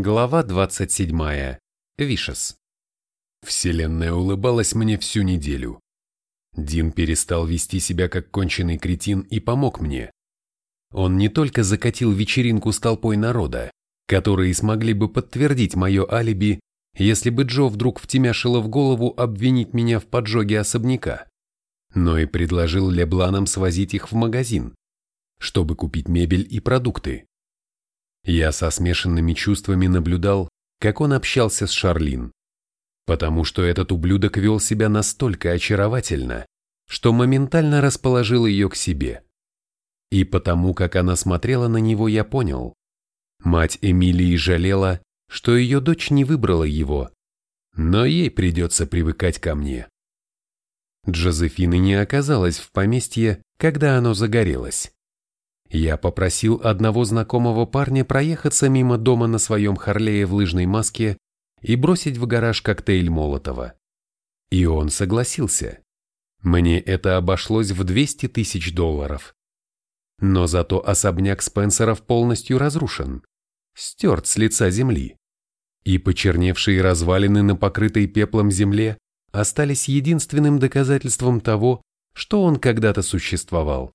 Глава 27. Вишес. Вселенная улыбалась мне всю неделю. Дин перестал вести себя как конченый кретин и помог мне. Он не только закатил вечеринку с толпой народа, которые смогли бы подтвердить мое алиби, если бы Джо вдруг втемяшило в голову обвинить меня в поджоге особняка, но и предложил Лебланам свозить их в магазин, чтобы купить мебель и продукты. Я со смешанными чувствами наблюдал, как он общался с Шарлин, потому что этот ублюдок вел себя настолько очаровательно, что моментально расположил ее к себе. И потому, как она смотрела на него, я понял. Мать Эмилии жалела, что ее дочь не выбрала его, но ей придется привыкать ко мне. Джозефины не оказалась в поместье, когда оно загорелось. Я попросил одного знакомого парня проехаться мимо дома на своем Харлее в лыжной маске и бросить в гараж коктейль Молотова. И он согласился. Мне это обошлось в 200 тысяч долларов. Но зато особняк Спенсеров полностью разрушен, стерт с лица земли. И почерневшие развалины на покрытой пеплом земле остались единственным доказательством того, что он когда-то существовал.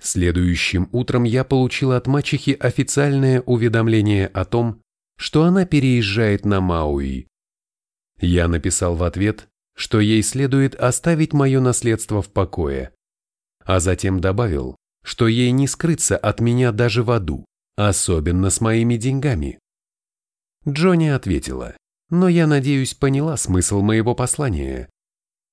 Следующим утром я получил от мачехи официальное уведомление о том, что она переезжает на Мауи. Я написал в ответ, что ей следует оставить мое наследство в покое, а затем добавил, что ей не скрыться от меня даже в аду, особенно с моими деньгами. Джонни ответила, но я надеюсь поняла смысл моего послания.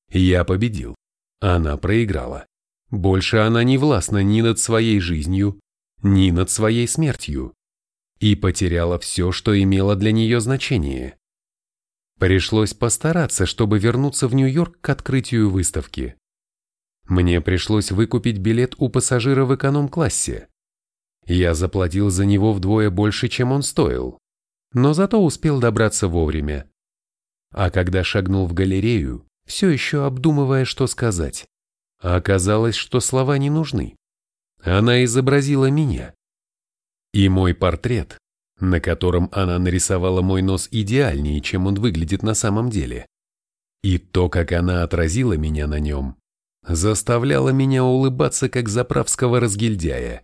Я победил, она проиграла. Больше она не властна ни над своей жизнью, ни над своей смертью. И потеряла все, что имело для нее значение. Пришлось постараться, чтобы вернуться в Нью-Йорк к открытию выставки. Мне пришлось выкупить билет у пассажира в эконом-классе. Я заплатил за него вдвое больше, чем он стоил, но зато успел добраться вовремя. А когда шагнул в галерею, все еще обдумывая, что сказать, оказалось, что слова не нужны. Она изобразила меня. И мой портрет, на котором она нарисовала мой нос идеальнее, чем он выглядит на самом деле. И то, как она отразила меня на нем, заставляло меня улыбаться, как заправского разгильдяя.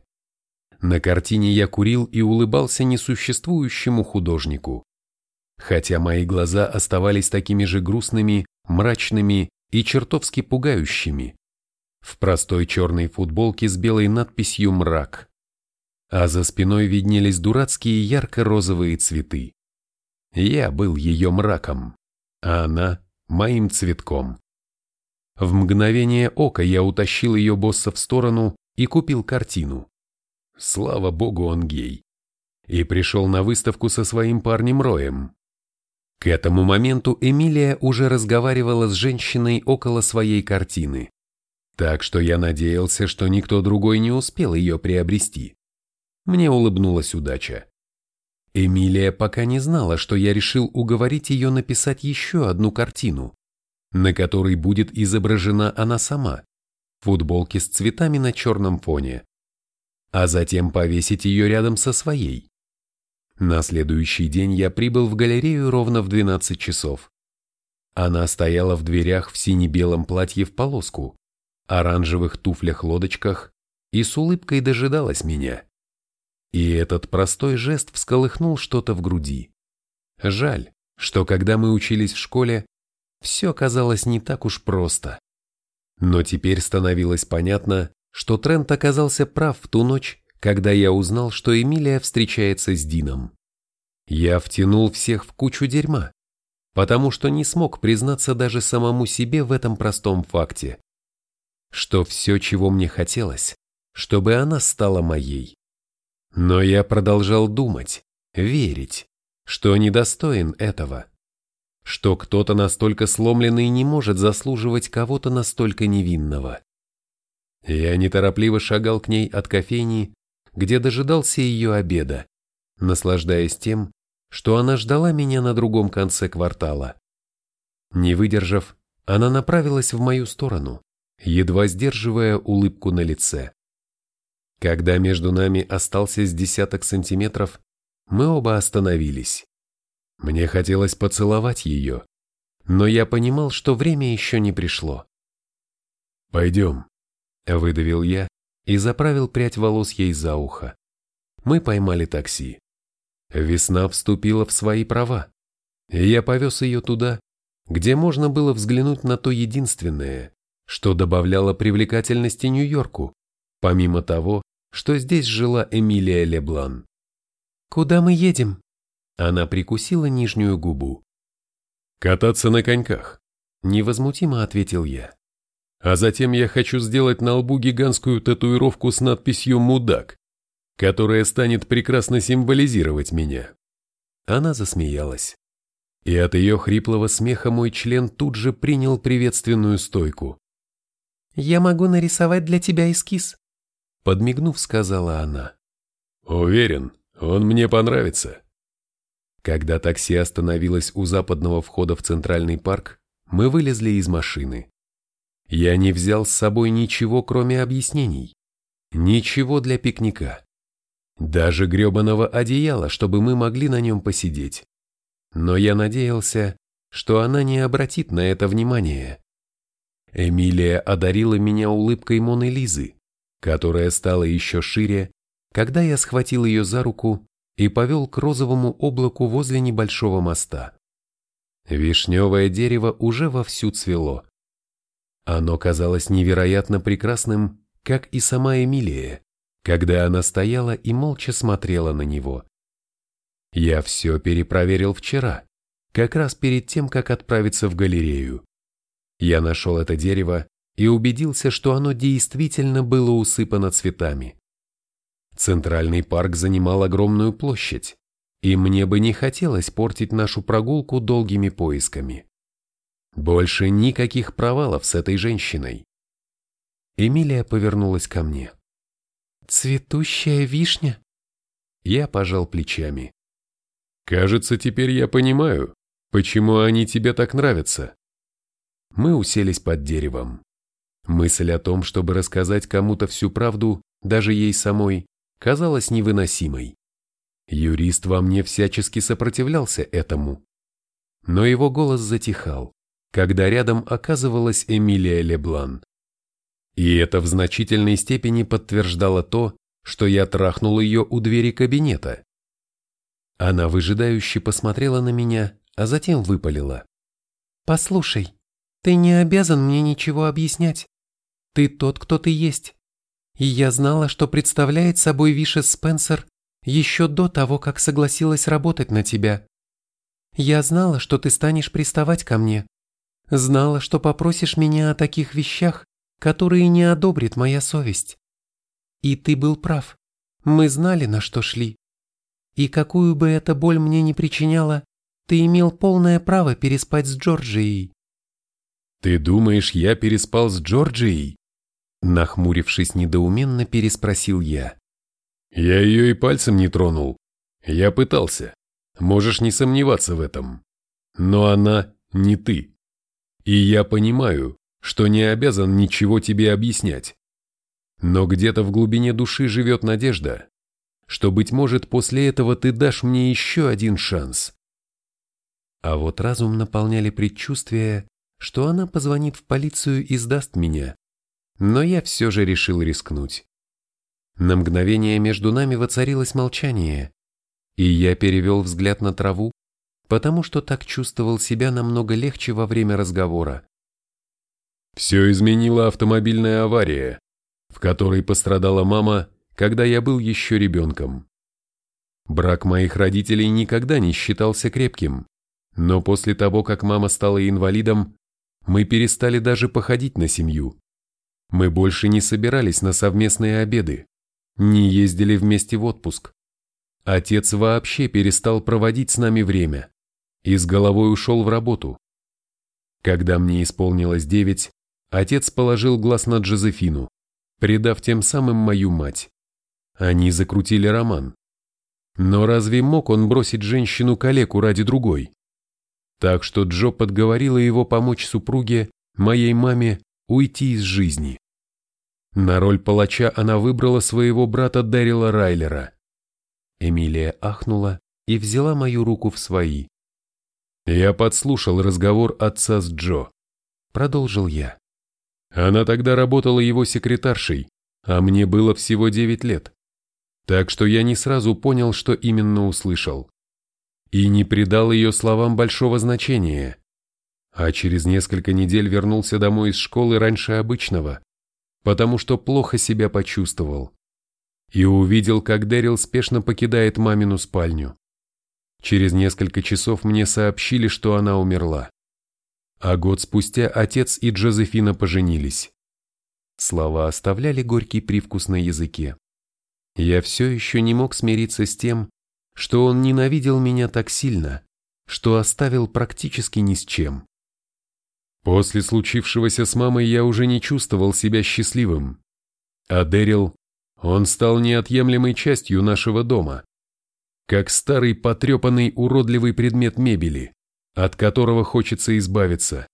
На картине я курил и улыбался несуществующему художнику. Хотя мои глаза оставались такими же грустными, мрачными и чертовски пугающими, в простой черной футболке с белой надписью «Мрак». А за спиной виднелись дурацкие ярко-розовые цветы. Я был ее мраком, а она – моим цветком. В мгновение ока я утащил ее босса в сторону и купил картину. Слава богу, он гей. И пришел на выставку со своим парнем Роем. К этому моменту Эмилия уже разговаривала с женщиной около своей картины. Так что я надеялся, что никто другой не успел ее приобрести. Мне улыбнулась удача. Эмилия пока не знала, что я решил уговорить ее написать еще одну картину, на которой будет изображена она сама, в футболке с цветами на черном фоне, а затем повесить ее рядом со своей. На следующий день я прибыл в галерею ровно в 12 часов. Она стояла в дверях в сине-белом платье в полоску, оранжевых туфлях-лодочках и с улыбкой дожидалась меня. И этот простой жест всколыхнул что-то в груди. Жаль, что когда мы учились в школе, все казалось не так уж просто. Но теперь становилось понятно, что Трент оказался прав в ту ночь, когда я узнал, что Эмилия встречается с Дином. Я втянул всех в кучу дерьма, потому что не смог признаться даже самому себе в этом простом факте что все, чего мне хотелось, чтобы она стала моей. Но я продолжал думать, верить, что недостоин этого, что кто-то настолько сломленный не может заслуживать кого-то настолько невинного. Я неторопливо шагал к ней от кофейни, где дожидался ее обеда, наслаждаясь тем, что она ждала меня на другом конце квартала. Не выдержав, она направилась в мою сторону, едва сдерживая улыбку на лице. Когда между нами остался с десяток сантиметров, мы оба остановились. Мне хотелось поцеловать ее, но я понимал, что время еще не пришло. «Пойдем», — выдавил я и заправил прядь волос ей за ухо. Мы поймали такси. Весна вступила в свои права, и я повез ее туда, где можно было взглянуть на то единственное, что добавляло привлекательности Нью-Йорку, помимо того, что здесь жила Эмилия Леблан. «Куда мы едем?» Она прикусила нижнюю губу. «Кататься на коньках», — невозмутимо ответил я. «А затем я хочу сделать на лбу гигантскую татуировку с надписью «Мудак», которая станет прекрасно символизировать меня». Она засмеялась. И от ее хриплого смеха мой член тут же принял приветственную стойку. «Я могу нарисовать для тебя эскиз», — подмигнув, сказала она. «Уверен, он мне понравится». Когда такси остановилось у западного входа в Центральный парк, мы вылезли из машины. Я не взял с собой ничего, кроме объяснений. Ничего для пикника. Даже гребаного одеяла, чтобы мы могли на нем посидеть. Но я надеялся, что она не обратит на это внимания. Эмилия одарила меня улыбкой Моны Лизы, которая стала еще шире, когда я схватил ее за руку и повел к розовому облаку возле небольшого моста. Вишневое дерево уже вовсю цвело. Оно казалось невероятно прекрасным, как и сама Эмилия, когда она стояла и молча смотрела на него. Я все перепроверил вчера, как раз перед тем, как отправиться в галерею. Я нашел это дерево и убедился, что оно действительно было усыпано цветами. Центральный парк занимал огромную площадь, и мне бы не хотелось портить нашу прогулку долгими поисками. Больше никаких провалов с этой женщиной. Эмилия повернулась ко мне. «Цветущая вишня?» Я пожал плечами. «Кажется, теперь я понимаю, почему они тебе так нравятся». Мы уселись под деревом. Мысль о том, чтобы рассказать кому-то всю правду, даже ей самой, казалась невыносимой. Юрист во мне всячески сопротивлялся этому. Но его голос затихал, когда рядом оказывалась Эмилия Леблан. И это в значительной степени подтверждало то, что я трахнул ее у двери кабинета. Она выжидающе посмотрела на меня, а затем выпалила. «Послушай, ты не обязан мне ничего объяснять. Ты тот, кто ты есть. И я знала, что представляет собой Виша Спенсер еще до того, как согласилась работать на тебя. Я знала, что ты станешь приставать ко мне. Знала, что попросишь меня о таких вещах, которые не одобрит моя совесть. И ты был прав. Мы знали, на что шли. И какую бы эта боль мне ни причиняла, ты имел полное право переспать с Джорджией. Ты думаешь, я переспал с Джорджией? Нахмурившись недоуменно, переспросил я. Я ее и пальцем не тронул. Я пытался. Можешь не сомневаться в этом. Но она не ты. И я понимаю, что не обязан ничего тебе объяснять. Но где-то в глубине души живет надежда, что, быть может, после этого ты дашь мне еще один шанс. А вот разум наполняли предчувствия, что она позвонит в полицию и сдаст меня но я все же решил рискнуть. На мгновение между нами воцарилось молчание, и я перевел взгляд на траву, потому что так чувствовал себя намного легче во время разговора. Все изменила автомобильная авария, в которой пострадала мама, когда я был еще ребенком. Брак моих родителей никогда не считался крепким, но после того, как мама стала инвалидом, мы перестали даже походить на семью. Мы больше не собирались на совместные обеды, не ездили вместе в отпуск. Отец вообще перестал проводить с нами время и с головой ушел в работу. Когда мне исполнилось девять, отец положил глаз на Джозефину, предав тем самым мою мать. Они закрутили роман. Но разве мог он бросить женщину-калеку ради другой? Так что Джо подговорила его помочь супруге, моей маме, уйти из жизни. На роль палача она выбрала своего брата Дэрила Райлера. Эмилия ахнула и взяла мою руку в свои. «Я подслушал разговор отца с Джо», — продолжил я. «Она тогда работала его секретаршей, а мне было всего девять лет. Так что я не сразу понял, что именно услышал. И не придал ее словам большого значения. А через несколько недель вернулся домой из школы раньше обычного, потому что плохо себя почувствовал. И увидел, как Дэрил спешно покидает мамину спальню. Через несколько часов мне сообщили, что она умерла. А год спустя отец и Джозефина поженились. Слова оставляли горький привкус на языке. Я все еще не мог смириться с тем, что он ненавидел меня так сильно, что оставил практически ни с чем. После случившегося с мамой я уже не чувствовал себя счастливым. А Дэрил, он стал неотъемлемой частью нашего дома. Как старый потрепанный уродливый предмет мебели, от которого хочется избавиться.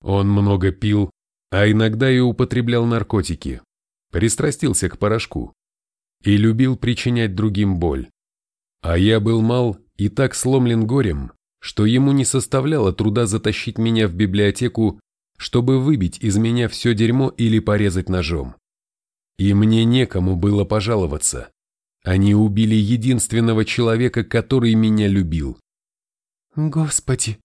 Он много пил, а иногда и употреблял наркотики, пристрастился к порошку и любил причинять другим боль. А я был мал и так сломлен горем, что ему не составляло труда затащить меня в библиотеку, чтобы выбить из меня все дерьмо или порезать ножом. И мне некому было пожаловаться. Они убили единственного человека, который меня любил. «Господи!»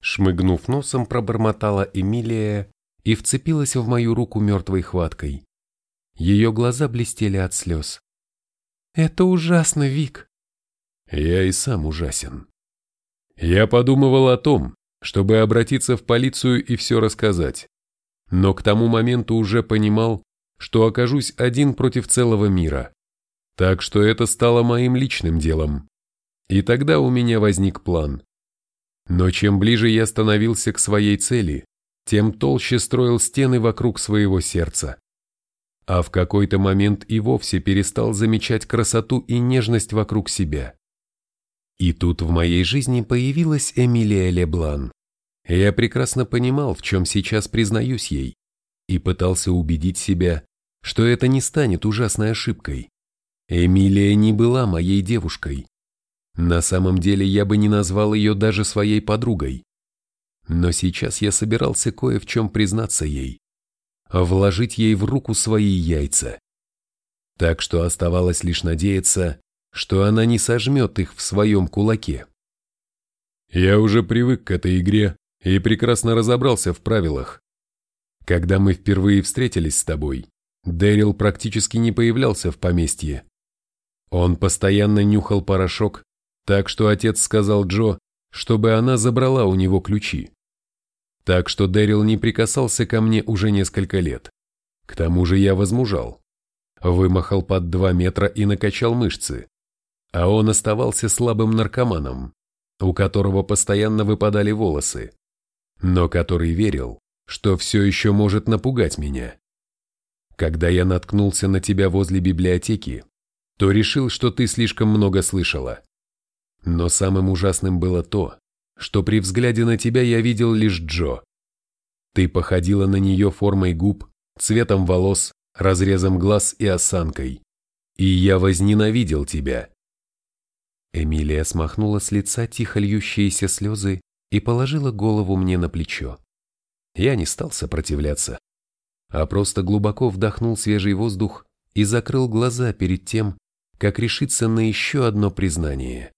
Шмыгнув носом, пробормотала Эмилия и вцепилась в мою руку мертвой хваткой. Ее глаза блестели от слез. Это ужасно, Вик. Я и сам ужасен. Я подумывал о том, чтобы обратиться в полицию и все рассказать. Но к тому моменту уже понимал, что окажусь один против целого мира. Так что это стало моим личным делом. И тогда у меня возник план. Но чем ближе я становился к своей цели, тем толще строил стены вокруг своего сердца а в какой-то момент и вовсе перестал замечать красоту и нежность вокруг себя. И тут в моей жизни появилась Эмилия Леблан. Я прекрасно понимал, в чем сейчас признаюсь ей, и пытался убедить себя, что это не станет ужасной ошибкой. Эмилия не была моей девушкой. На самом деле я бы не назвал ее даже своей подругой. Но сейчас я собирался кое в чем признаться ей вложить ей в руку свои яйца. Так что оставалось лишь надеяться, что она не сожмет их в своем кулаке. Я уже привык к этой игре и прекрасно разобрался в правилах. Когда мы впервые встретились с тобой, Дэрил практически не появлялся в поместье. Он постоянно нюхал порошок, так что отец сказал Джо, чтобы она забрала у него ключи. Так что Дэрил не прикасался ко мне уже несколько лет. К тому же я возмужал. Вымахал под два метра и накачал мышцы. А он оставался слабым наркоманом, у которого постоянно выпадали волосы, но который верил, что все еще может напугать меня. Когда я наткнулся на тебя возле библиотеки, то решил, что ты слишком много слышала. Но самым ужасным было то, что при взгляде на тебя я видел лишь Джо. Ты походила на нее формой губ, цветом волос, разрезом глаз и осанкой. И я возненавидел тебя. Эмилия смахнула с лица тихо льющиеся слезы и положила голову мне на плечо. Я не стал сопротивляться, а просто глубоко вдохнул свежий воздух и закрыл глаза перед тем, как решиться на еще одно признание.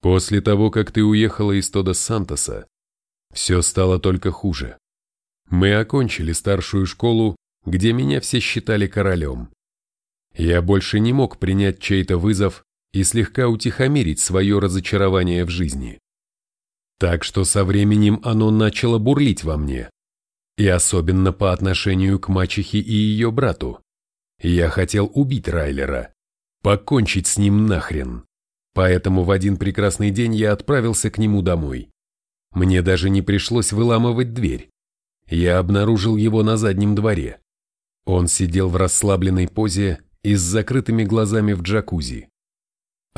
После того, как ты уехала из Тода Сантоса, все стало только хуже. Мы окончили старшую школу, где меня все считали королем. Я больше не мог принять чей-то вызов и слегка утихомирить свое разочарование в жизни. Так что со временем оно начало бурлить во мне. И особенно по отношению к мачехе и ее брату. Я хотел убить Райлера. Покончить с ним нахрен. Поэтому в один прекрасный день я отправился к нему домой. Мне даже не пришлось выламывать дверь. Я обнаружил его на заднем дворе. Он сидел в расслабленной позе и с закрытыми глазами в джакузи.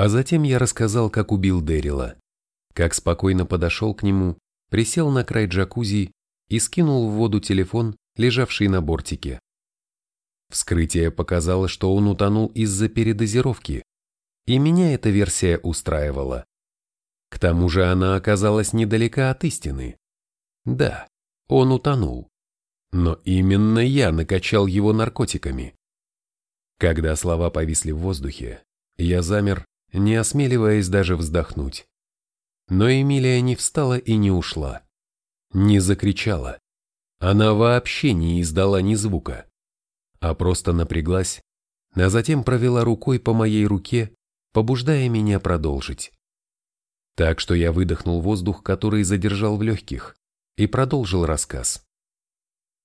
А затем я рассказал, как убил Дэрила, как спокойно подошел к нему, присел на край джакузи и скинул в воду телефон, лежавший на бортике. Вскрытие показало, что он утонул из-за передозировки, и меня эта версия устраивала. К тому же она оказалась недалека от истины. Да, он утонул. Но именно я накачал его наркотиками. Когда слова повисли в воздухе, я замер, не осмеливаясь даже вздохнуть. Но Эмилия не встала и не ушла. Не закричала. Она вообще не издала ни звука, а просто напряглась, а затем провела рукой по моей руке, побуждая меня продолжить. Так что я выдохнул воздух, который задержал в легких, и продолжил рассказ.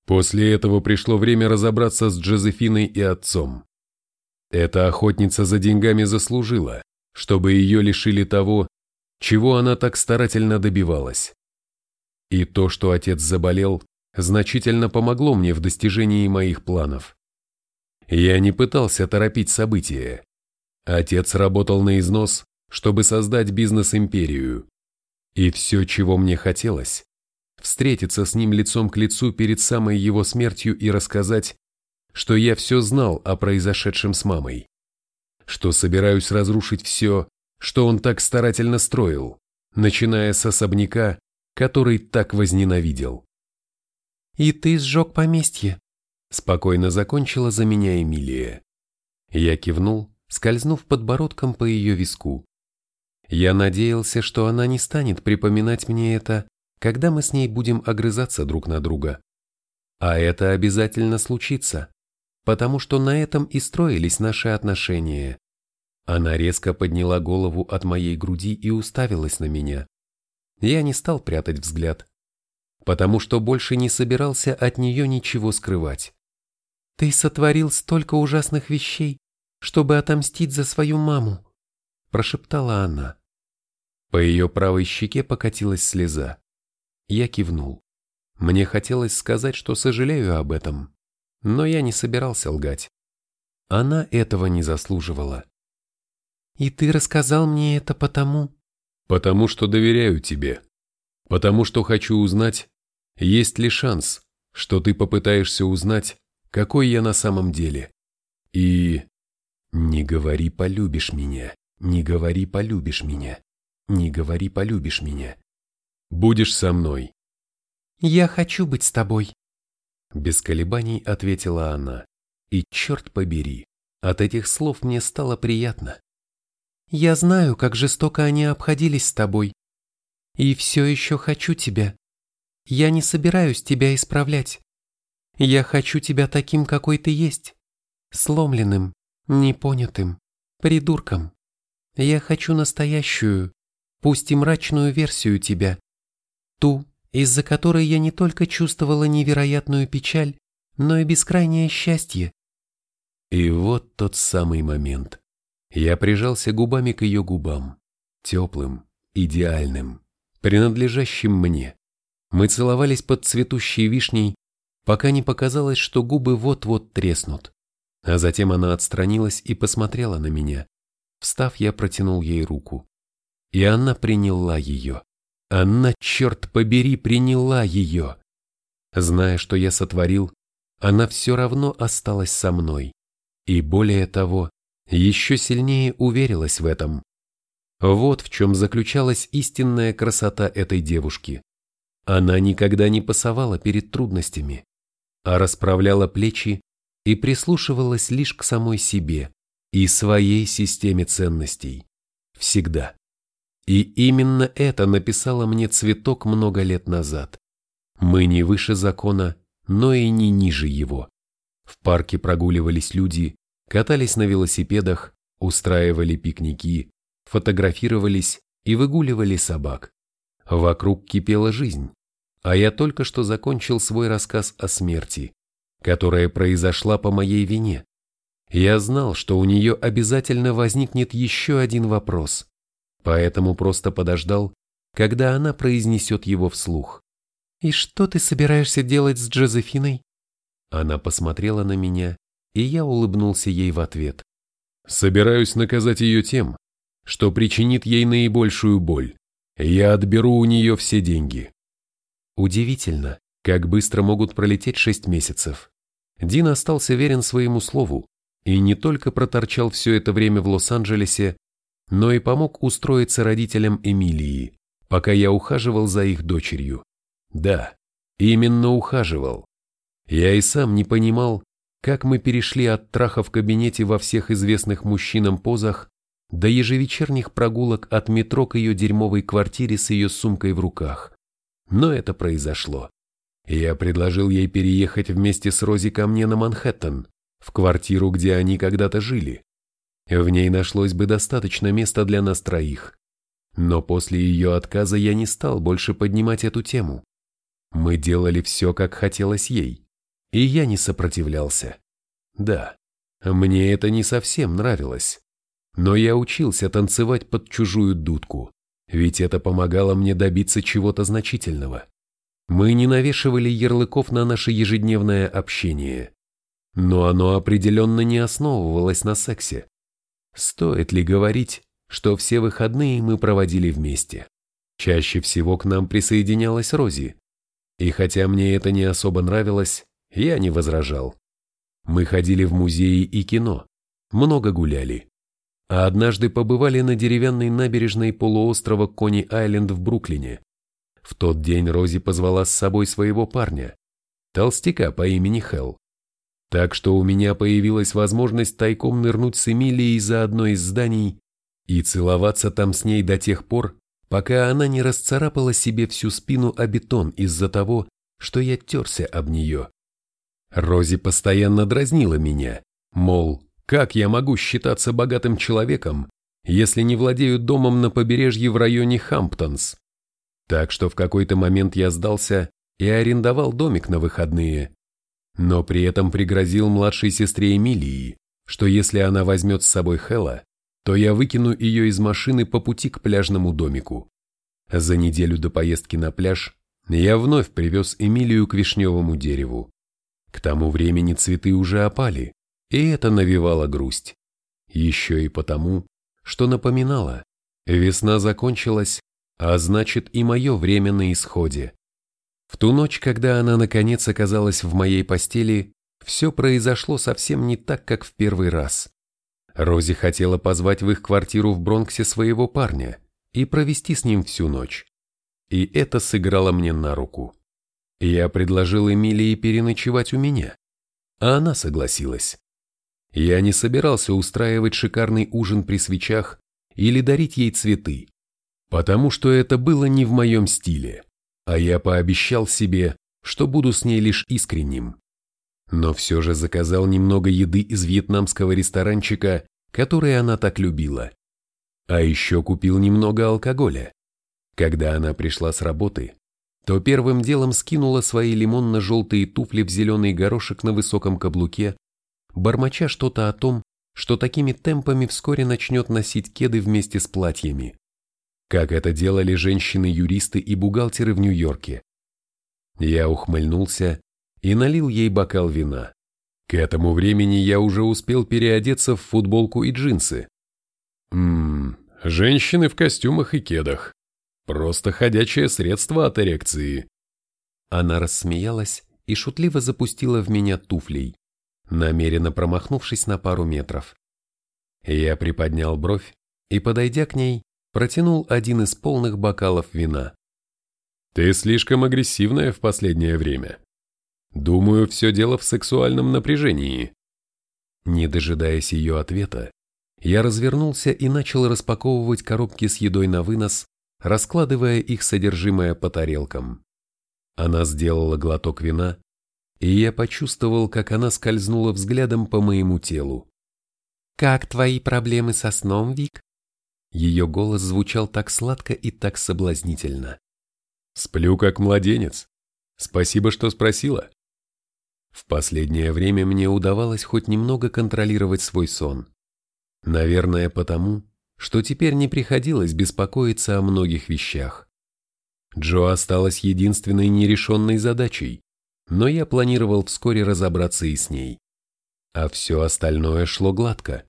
После этого пришло время разобраться с Джозефиной и отцом. Эта охотница за деньгами заслужила, чтобы ее лишили того, чего она так старательно добивалась. И то, что отец заболел, значительно помогло мне в достижении моих планов. Я не пытался торопить события. Отец работал на износ, чтобы создать бизнес-империю. И все, чего мне хотелось, встретиться с ним лицом к лицу перед самой его смертью и рассказать, что я все знал о произошедшем с мамой, что собираюсь разрушить все, что он так старательно строил, начиная с особняка, который так возненавидел. «И ты сжег поместье», — спокойно закончила за меня Эмилия. Я кивнул, скользнув подбородком по ее виску. Я надеялся, что она не станет припоминать мне это, когда мы с ней будем огрызаться друг на друга. А это обязательно случится, потому что на этом и строились наши отношения. Она резко подняла голову от моей груди и уставилась на меня. Я не стал прятать взгляд потому что больше не собирался от нее ничего скрывать. «Ты сотворил столько ужасных вещей, чтобы отомстить за свою маму», – прошептала она. По ее правой щеке покатилась слеза. Я кивнул. Мне хотелось сказать, что сожалею об этом, но я не собирался лгать. Она этого не заслуживала. «И ты рассказал мне это потому?» «Потому что доверяю тебе. Потому что хочу узнать, есть ли шанс, что ты попытаешься узнать, какой я на самом деле? И... Не говори «полюбишь меня», не говори «полюбишь меня», не говори «полюбишь меня». Будешь со мной. Я хочу быть с тобой. Без колебаний ответила она. И черт побери, от этих слов мне стало приятно. Я знаю, как жестоко они обходились с тобой. И все еще хочу тебя. Я не собираюсь тебя исправлять. Я хочу тебя таким, какой ты есть. Сломленным, непонятым, придурком. Я хочу настоящую, пусть и мрачную версию тебя. Ту, из-за которой я не только чувствовала невероятную печаль, но и бескрайнее счастье. И вот тот самый момент. Я прижался губами к ее губам, теплым, идеальным, принадлежащим мне. Мы целовались под цветущей вишней, пока не показалось, что губы вот-вот треснут. А затем она отстранилась и посмотрела на меня. Встав, я протянул ей руку. И она приняла ее. Она, черт побери, приняла ее. Зная, что я сотворил, она все равно осталась со мной. И более того, еще сильнее уверилась в этом. Вот в чем заключалась истинная красота этой девушки. Она никогда не пасовала перед трудностями, а расправляла плечи и прислушивалась лишь к самой себе и своей системе ценностей. Всегда. И именно это написала мне цветок много лет назад. Мы не выше закона, но и не ниже его. В парке прогуливались люди, катались на велосипедах, устраивали пикники, фотографировались и выгуливали собак. Вокруг кипела жизнь, а я только что закончил свой рассказ о смерти, которая произошла по моей вине. Я знал, что у нее обязательно возникнет еще один вопрос, поэтому просто подождал, когда она произнесет его вслух. «И что ты собираешься делать с Джозефиной?» Она посмотрела на меня, и я улыбнулся ей в ответ. «Собираюсь наказать ее тем, что причинит ей наибольшую боль. Я отберу у нее все деньги. Удивительно, как быстро могут пролететь шесть месяцев. Дин остался верен своему слову и не только проторчал все это время в Лос-Анджелесе, но и помог устроиться родителям Эмилии, пока я ухаживал за их дочерью. Да, именно ухаживал. Я и сам не понимал, как мы перешли от траха в кабинете во всех известных мужчинам позах до ежевечерних прогулок от метро к ее дерьмовой квартире с ее сумкой в руках. Но это произошло. Я предложил ей переехать вместе с Рози ко мне на Манхэттен, в квартиру, где они когда-то жили. В ней нашлось бы достаточно места для нас троих. Но после ее отказа я не стал больше поднимать эту тему. Мы делали все, как хотелось ей. И я не сопротивлялся. Да, мне это не совсем нравилось. Но я учился танцевать под чужую дудку, ведь это помогало мне добиться чего-то значительного. Мы не навешивали ярлыков на наше ежедневное общение. Но оно определенно не основывалось на сексе. Стоит ли говорить, что все выходные мы проводили вместе? Чаще всего к нам присоединялась Рози. И хотя мне это не особо нравилось, я не возражал. Мы ходили в музеи и кино, много гуляли. А однажды побывали на деревянной набережной полуострова Кони-Айленд в Бруклине. В тот день Рози позвала с собой своего парня, толстяка по имени Хелл. Так что у меня появилась возможность тайком нырнуть с Эмилией за одно из зданий и целоваться там с ней до тех пор, пока она не расцарапала себе всю спину о бетон из-за того, что я терся об нее. Рози постоянно дразнила меня, мол, как я могу считаться богатым человеком, если не владею домом на побережье в районе Хамптонс? Так что в какой-то момент я сдался и арендовал домик на выходные. Но при этом пригрозил младшей сестре Эмилии, что если она возьмет с собой Хэлла, то я выкину ее из машины по пути к пляжному домику. За неделю до поездки на пляж я вновь привез Эмилию к вишневому дереву. К тому времени цветы уже опали, и это навевало грусть. Еще и потому, что напоминало, весна закончилась, а значит и мое время на исходе. В ту ночь, когда она наконец оказалась в моей постели, все произошло совсем не так, как в первый раз. Рози хотела позвать в их квартиру в Бронксе своего парня и провести с ним всю ночь. И это сыграло мне на руку. Я предложил Эмилии переночевать у меня, а она согласилась. Я не собирался устраивать шикарный ужин при свечах или дарить ей цветы потому что это было не в моем стиле, а я пообещал себе, что буду с ней лишь искренним. Но все же заказал немного еды из вьетнамского ресторанчика, который она так любила. А еще купил немного алкоголя. Когда она пришла с работы, то первым делом скинула свои лимонно-желтые туфли в зеленый горошек на высоком каблуке, бормоча что-то о том, что такими темпами вскоре начнет носить кеды вместе с платьями как это делали женщины-юристы и бухгалтеры в Нью-Йорке. Я ухмыльнулся и налил ей бокал вина. К этому времени я уже успел переодеться в футболку и джинсы. Ммм, женщины в костюмах и кедах. Просто ходячее средство от эрекции. Она рассмеялась и шутливо запустила в меня туфлей, намеренно промахнувшись на пару метров. Я приподнял бровь и, подойдя к ней, протянул один из полных бокалов вина. «Ты слишком агрессивная в последнее время. Думаю, все дело в сексуальном напряжении». Не дожидаясь ее ответа, я развернулся и начал распаковывать коробки с едой на вынос, раскладывая их содержимое по тарелкам. Она сделала глоток вина, и я почувствовал, как она скользнула взглядом по моему телу. «Как твои проблемы со сном, Вик?» Ее голос звучал так сладко и так соблазнительно. «Сплю как младенец. Спасибо, что спросила». В последнее время мне удавалось хоть немного контролировать свой сон. Наверное, потому, что теперь не приходилось беспокоиться о многих вещах. Джо осталась единственной нерешенной задачей, но я планировал вскоре разобраться и с ней. А все остальное шло гладко.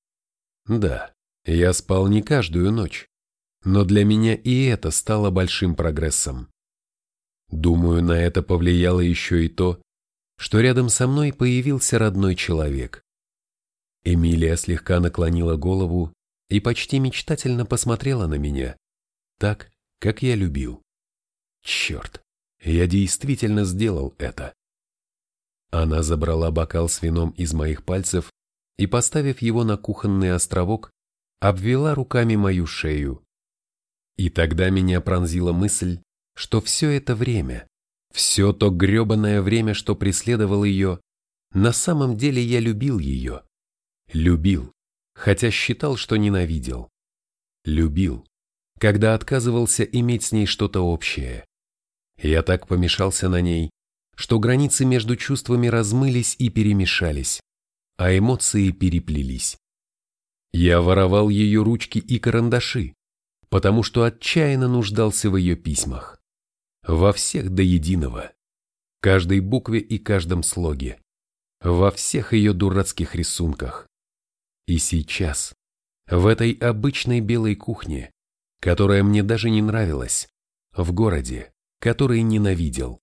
Да, я спал не каждую ночь, но для меня и это стало большим прогрессом. Думаю, на это повлияло еще и то, что рядом со мной появился родной человек. Эмилия слегка наклонила голову и почти мечтательно посмотрела на меня, так, как я любил. Черт, я действительно сделал это. Она забрала бокал с вином из моих пальцев и, поставив его на кухонный островок, обвела руками мою шею. И тогда меня пронзила мысль, что все это время, все то гребаное время, что преследовало ее, на самом деле я любил ее. Любил, хотя считал, что ненавидел. Любил, когда отказывался иметь с ней что-то общее. Я так помешался на ней, что границы между чувствами размылись и перемешались, а эмоции переплелись. Я воровал ее ручки и карандаши, потому что отчаянно нуждался в ее письмах. Во всех до единого. Каждой букве и каждом слоге. Во всех ее дурацких рисунках. И сейчас, в этой обычной белой кухне, которая мне даже не нравилась, в городе, который ненавидел,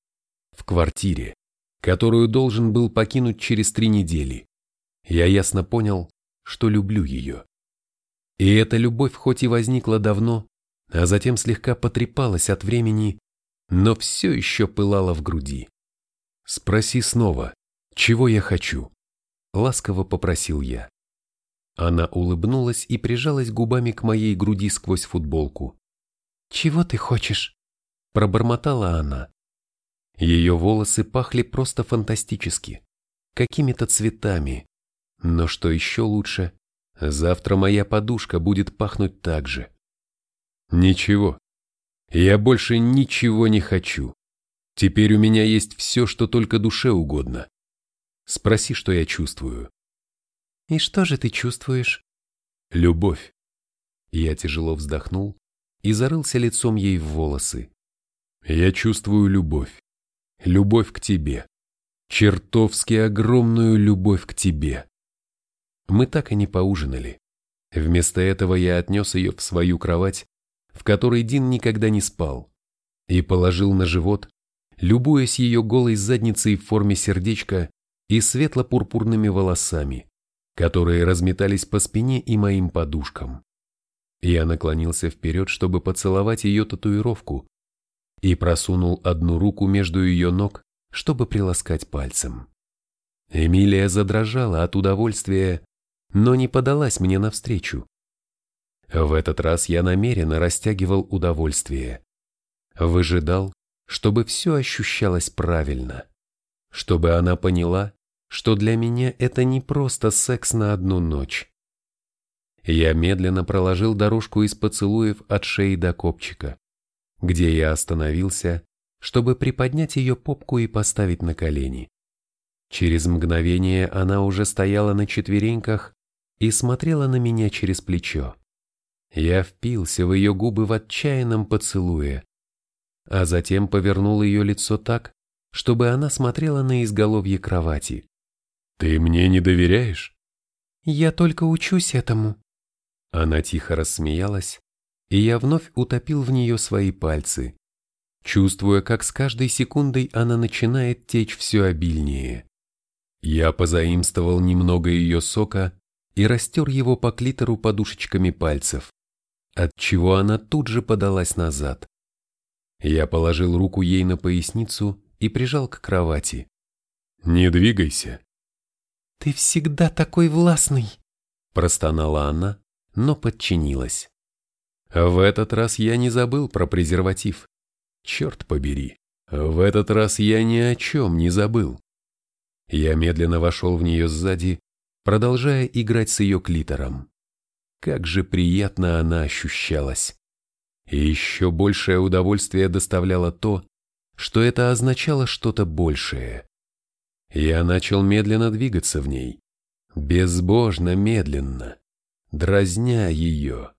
в квартире, которую должен был покинуть через три недели, я ясно понял, что люблю ее. И эта любовь хоть и возникла давно, а затем слегка потрепалась от времени, но все еще пылала в груди. «Спроси снова, чего я хочу?» — ласково попросил я. Она улыбнулась и прижалась губами к моей груди сквозь футболку. «Чего ты хочешь?» — пробормотала она. Ее волосы пахли просто фантастически, какими-то цветами. Но что еще лучше, завтра моя подушка будет пахнуть так же. Ничего, я больше ничего не хочу. Теперь у меня есть все, что только душе угодно. Спроси, что я чувствую. И что же ты чувствуешь? Любовь. Я тяжело вздохнул и зарылся лицом ей в волосы. Я чувствую любовь. Любовь к тебе. Чертовски огромную любовь к тебе. Мы так и не поужинали. Вместо этого я отнес ее в свою кровать, в которой Дин никогда не спал, и положил на живот, любуясь ее голой задницей в форме сердечка и светло-пурпурными волосами которые разметались по спине и моим подушкам. Я наклонился вперед, чтобы поцеловать ее татуировку, и просунул одну руку между ее ног, чтобы приласкать пальцем. Эмилия задрожала от удовольствия, но не подалась мне навстречу. В этот раз я намеренно растягивал удовольствие. Выжидал, чтобы все ощущалось правильно, чтобы она поняла, что для меня это не просто секс на одну ночь. Я медленно проложил дорожку из поцелуев от шеи до копчика, где я остановился, чтобы приподнять ее попку и поставить на колени. Через мгновение она уже стояла на четвереньках и смотрела на меня через плечо. Я впился в ее губы в отчаянном поцелуе, а затем повернул ее лицо так, чтобы она смотрела на изголовье кровати. «Ты мне не доверяешь?» «Я только учусь этому». Она тихо рассмеялась, и я вновь утопил в нее свои пальцы, чувствуя, как с каждой секундой она начинает течь все обильнее. Я позаимствовал немного ее сока и растер его по клитору подушечками пальцев, отчего она тут же подалась назад. Я положил руку ей на поясницу и прижал к кровати. «Не двигайся», «Ты всегда такой властный!» Простонала она, но подчинилась. В этот раз я не забыл про презерватив. Черт побери, в этот раз я ни о чем не забыл. Я медленно вошел в нее сзади, продолжая играть с ее клитором. Как же приятно она ощущалась. И еще большее удовольствие доставляло то, что это означало что-то большее. Я начал медленно двигаться в ней, безбожно медленно, дразня ее,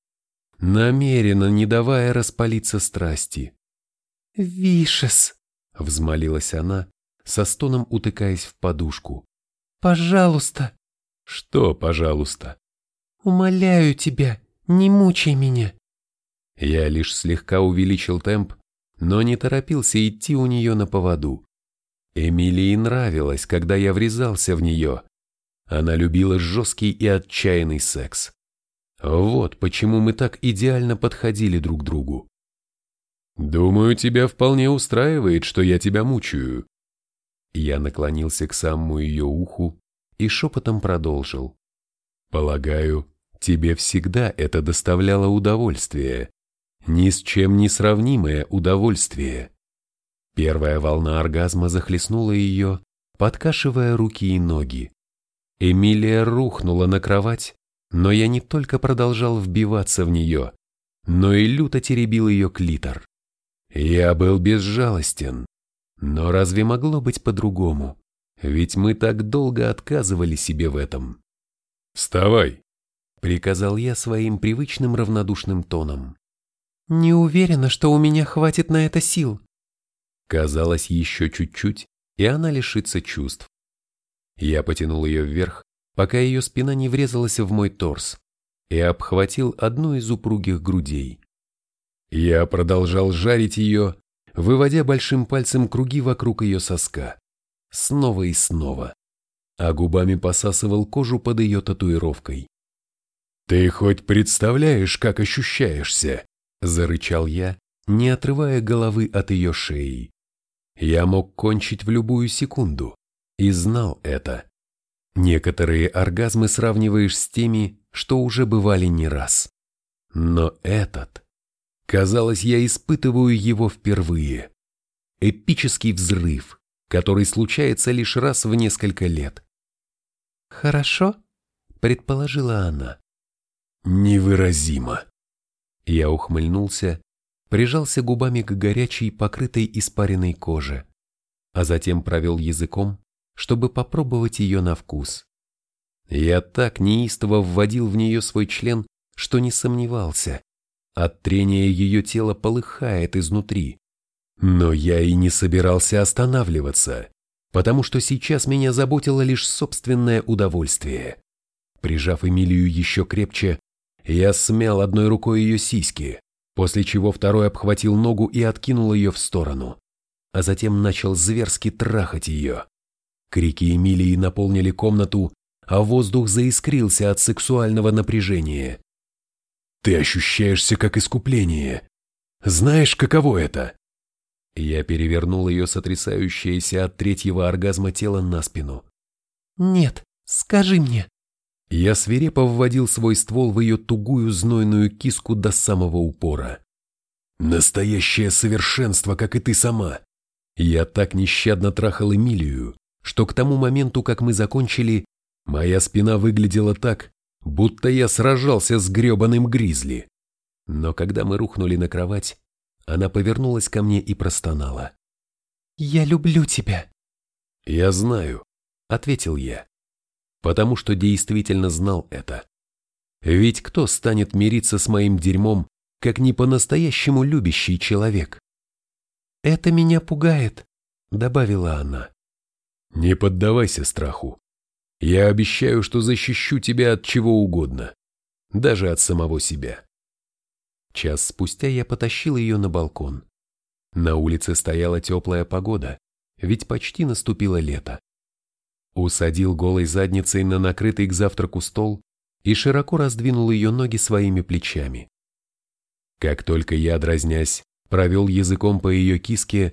намеренно не давая распалиться страсти. «Вишес!» — взмолилась она, со стоном утыкаясь в подушку. «Пожалуйста!» «Что, пожалуйста?» «Умоляю тебя, не мучай меня!» Я лишь слегка увеличил темп, но не торопился идти у нее на поводу. Эмилии нравилось, когда я врезался в нее. Она любила жесткий и отчаянный секс. Вот почему мы так идеально подходили друг к другу. «Думаю, тебя вполне устраивает, что я тебя мучаю». Я наклонился к самому ее уху и шепотом продолжил. «Полагаю, тебе всегда это доставляло удовольствие, ни с чем не сравнимое удовольствие». Первая волна оргазма захлестнула ее, подкашивая руки и ноги. Эмилия рухнула на кровать, но я не только продолжал вбиваться в нее, но и люто теребил ее клитор. Я был безжалостен, но разве могло быть по-другому? Ведь мы так долго отказывали себе в этом. «Вставай!» — приказал я своим привычным равнодушным тоном. «Не уверена, что у меня хватит на это сил». Казалось, еще чуть-чуть, и она лишится чувств. Я потянул ее вверх, пока ее спина не врезалась в мой торс, и обхватил одну из упругих грудей. Я продолжал жарить ее, выводя большим пальцем круги вокруг ее соска, снова и снова, а губами посасывал кожу под ее татуировкой. «Ты хоть представляешь, как ощущаешься?» – зарычал я, не отрывая головы от ее шеи. Я мог кончить в любую секунду и знал это. Некоторые оргазмы сравниваешь с теми, что уже бывали не раз. Но этот... Казалось, я испытываю его впервые. Эпический взрыв, который случается лишь раз в несколько лет. «Хорошо?» – предположила она. «Невыразимо!» Я ухмыльнулся прижался губами к горячей, покрытой испаренной коже, а затем провел языком, чтобы попробовать ее на вкус. Я так неистово вводил в нее свой член, что не сомневался. От трения ее тело полыхает изнутри. Но я и не собирался останавливаться, потому что сейчас меня заботило лишь собственное удовольствие. Прижав Эмилию еще крепче, я смял одной рукой ее сиськи, после чего второй обхватил ногу и откинул ее в сторону, а затем начал зверски трахать ее. Крики Эмилии наполнили комнату, а воздух заискрился от сексуального напряжения. «Ты ощущаешься как искупление. Знаешь, каково это?» Я перевернул ее сотрясающееся от третьего оргазма тело на спину. «Нет, скажи мне». Я свирепо вводил свой ствол в ее тугую знойную киску до самого упора. Настоящее совершенство, как и ты сама. Я так нещадно трахал Эмилию, что к тому моменту, как мы закончили, моя спина выглядела так, будто я сражался с гребаным гризли. Но когда мы рухнули на кровать, она повернулась ко мне и простонала. «Я люблю тебя». «Я знаю», — ответил я потому что действительно знал это. Ведь кто станет мириться с моим дерьмом, как не по-настоящему любящий человек? «Это меня пугает», — добавила она. «Не поддавайся страху. Я обещаю, что защищу тебя от чего угодно, даже от самого себя». Час спустя я потащил ее на балкон. На улице стояла теплая погода, ведь почти наступило лето усадил голой задницей на накрытый к завтраку стол и широко раздвинул ее ноги своими плечами. Как только я, дразнясь, провел языком по ее киске,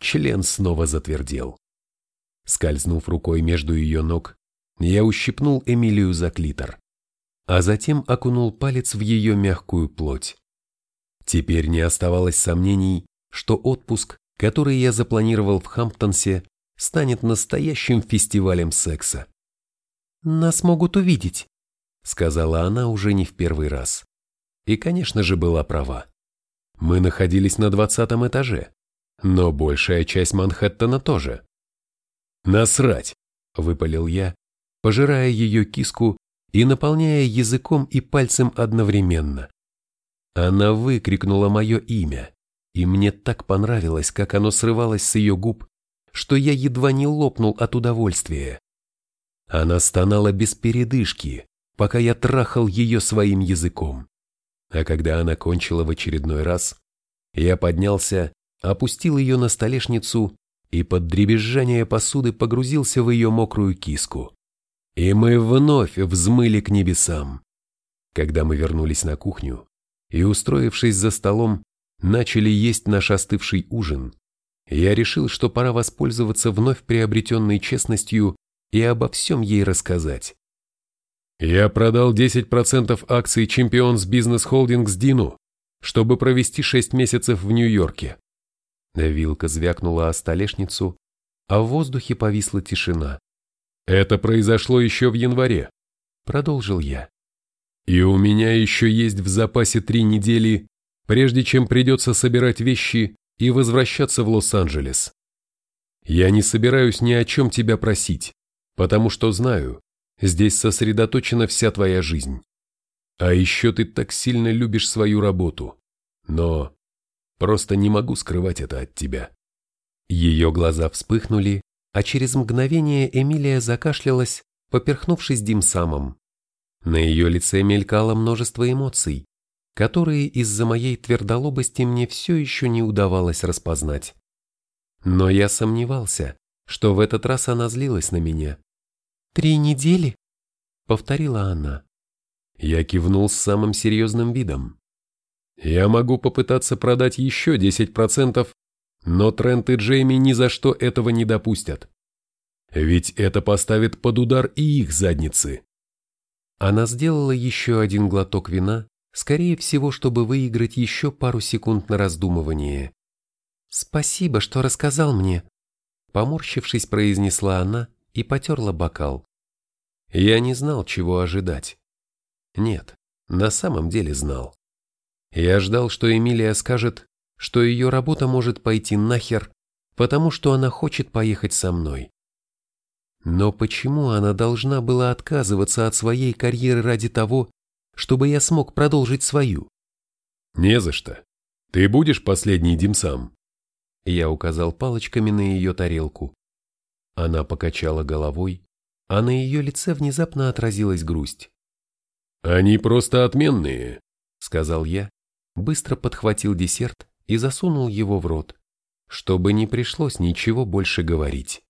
член снова затвердел. Скользнув рукой между ее ног, я ущипнул Эмилию за клитор, а затем окунул палец в ее мягкую плоть. Теперь не оставалось сомнений, что отпуск, который я запланировал в Хамптонсе, станет настоящим фестивалем секса. «Нас могут увидеть», — сказала она уже не в первый раз. И, конечно же, была права. Мы находились на двадцатом этаже, но большая часть Манхэттена тоже. «Насрать!» — выпалил я, пожирая ее киску и наполняя языком и пальцем одновременно. Она выкрикнула мое имя, и мне так понравилось, как оно срывалось с ее губ, что я едва не лопнул от удовольствия. Она стонала без передышки, пока я трахал ее своим языком. А когда она кончила в очередной раз, я поднялся, опустил ее на столешницу и под дребезжание посуды погрузился в ее мокрую киску. И мы вновь взмыли к небесам. Когда мы вернулись на кухню и, устроившись за столом, начали есть наш остывший ужин, я решил, что пора воспользоваться вновь приобретенной честностью и обо всем ей рассказать. Я продал 10% акций Champions Business Holdings Дину, чтобы провести 6 месяцев в Нью-Йорке. Вилка звякнула о столешницу, а в воздухе повисла тишина. Это произошло еще в январе, продолжил я. И у меня еще есть в запасе три недели, прежде чем придется собирать вещи и возвращаться в Лос-Анджелес. Я не собираюсь ни о чем тебя просить, потому что знаю, здесь сосредоточена вся твоя жизнь. А еще ты так сильно любишь свою работу. Но просто не могу скрывать это от тебя. Ее глаза вспыхнули, а через мгновение Эмилия закашлялась, поперхнувшись димсамом. На ее лице мелькало множество эмоций, которые из-за моей твердолобости мне все еще не удавалось распознать. Но я сомневался, что в этот раз она злилась на меня. «Три недели?» — повторила она. Я кивнул с самым серьезным видом. «Я могу попытаться продать еще 10%, но Трент и Джейми ни за что этого не допустят. Ведь это поставит под удар и их задницы. Она сделала еще один глоток вина, скорее всего, чтобы выиграть еще пару секунд на раздумывание. «Спасибо, что рассказал мне», — поморщившись, произнесла она и потерла бокал. Я не знал, чего ожидать. Нет, на самом деле знал. Я ждал, что Эмилия скажет, что ее работа может пойти нахер, потому что она хочет поехать со мной. Но почему она должна была отказываться от своей карьеры ради того, чтобы я смог продолжить свою? Не за что. Ты будешь последний димсам? Я указал палочками на ее тарелку. Она покачала головой, а на ее лице внезапно отразилась грусть. «Они просто отменные», — сказал я, быстро подхватил десерт и засунул его в рот, чтобы не пришлось ничего больше говорить.